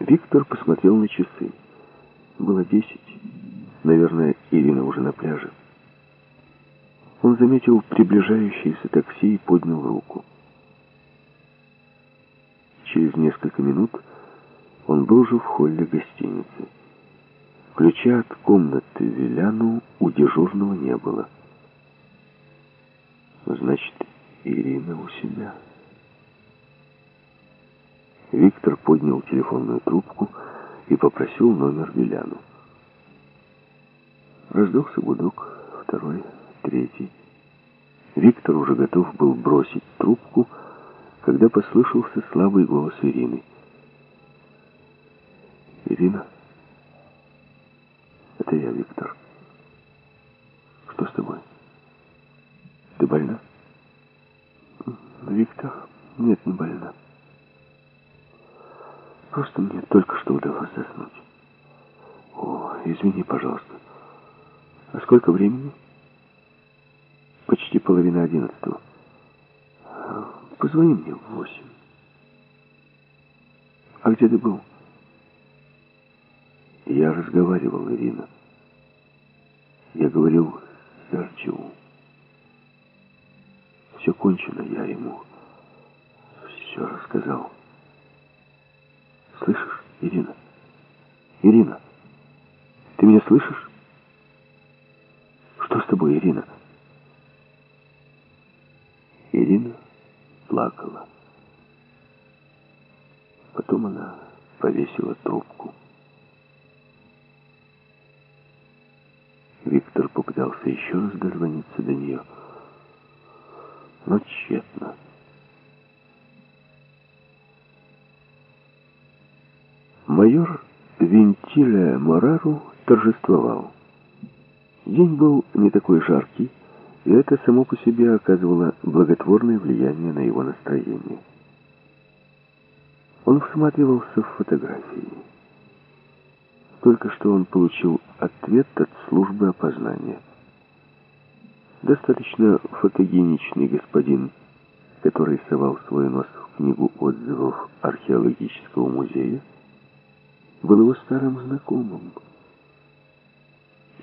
Виктор посмотрел на часы. Было десять. Наверное, Ирина уже на пляже. Он заметил приближающееся такси и поднял руку. Через несколько минут он был уже в холле гостиницы. Ключа от комнаты Виляну у дежурного не было. Значит, Ирина у себя. Виктор поднял телефонную трубку и попросил номер Виляну. Раздался гудок, второй, третий. Виктор уже готов был бросить трубку, когда послышался слабый голос Ирины. «Ирина?» «Это я, Виктор. Что с тобой? Ты больна?» «Виктор? Нет, не больна. Просто мне только что удалось заснуть. О, извини, пожалуйста. А сколько времени?» «Почти половина одиннадцатого. Позвони мне в восемь. А где ты был?» Я разговаривал, Ирина. Я говорил с Арчеву. Все кончено, я ему все рассказал. Слышишь, Ирина? Ирина, ты меня слышишь? Что с тобой, Ирина? Ирина плакала. Потом она повесила трубку. Виктор попытался еще раз дозвониться до нее, но тщетно. Майор Вентиля Морару торжествовал. День был не такой жаркий, и это само по себе оказывало благотворное влияние на его настроение. Он всматривался в фотографии. Только что он получил ответ от службы опознания. Достаточно фотогеничный господин, который совал свой нос в книгу отзывов археологического музея, был его старым знакомым.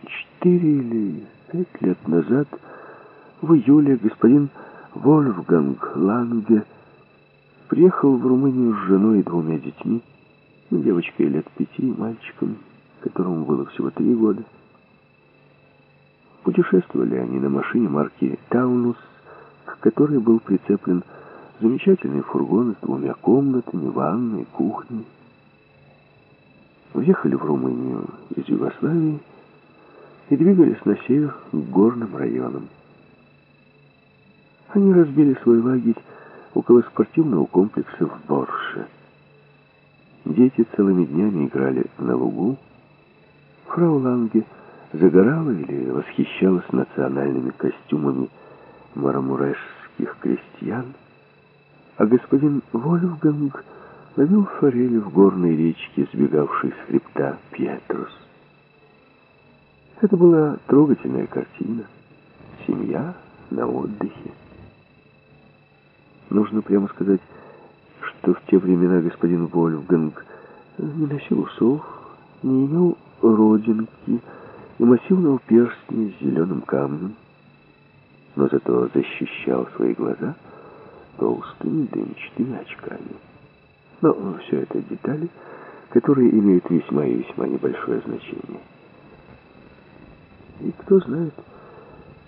Четыре или пять лет назад, в июле, господин Вольфганг Ланге приехал в Румынию с женой и двумя детьми, девочкой лет пяти и мальчиком которому было всего три года. Путешествовали они на машине марки «Таунус», к которой был прицеплен замечательный фургон с двумя комнатами, ванной, кухней. Въехали в Румынию из Югославии и двигались на север к горным районам. Они разбили свой лагерь около спортивного комплекса в Борше. Дети целыми днями играли на лугу, Фрау Ланге загорала или восхищалась национальными костюмами марамурешских крестьян, а господин Вольфганг ловил форели в горной речке, сбегавшей с хребта Петрус. Это была трогательная картина. Семья на отдыхе. Нужно прямо сказать, что в те времена господин Вольфганг не носил усов, не имел родинки и массивного перстня с зеленым камнем, но зато защищал свои глаза толстыми дымчатыми очками. Но все это детали, которые имеют весьма и весьма небольшое значение. И кто знает,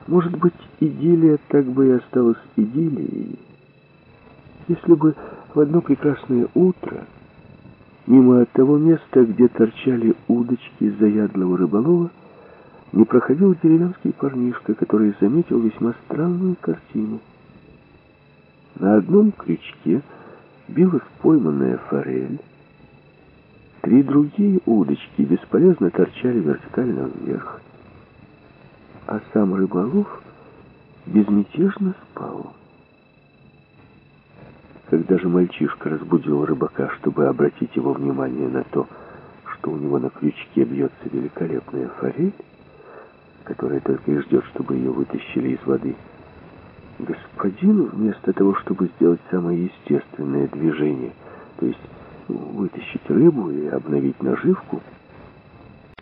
может быть, идиллия так бы и осталась идиллией, если бы в одно прекрасное утро Мимо того места, где торчали удочки заядлого рыболова, не проходил деревенский парнишка, который заметил весьма странную картину. На одном крючке билась пойманная форель, три другие удочки бесполезно торчали вертикально вверх, а сам рыболов безмятежно спал. Когда же мальчишка разбудил рыбака, чтобы обратить его внимание на то, что у него на крючке бьется великолепная форель, которая только и ждет, чтобы ее вытащили из воды, господин, вместо того, чтобы сделать самое естественное движение, то есть вытащить рыбу и обновить наживку —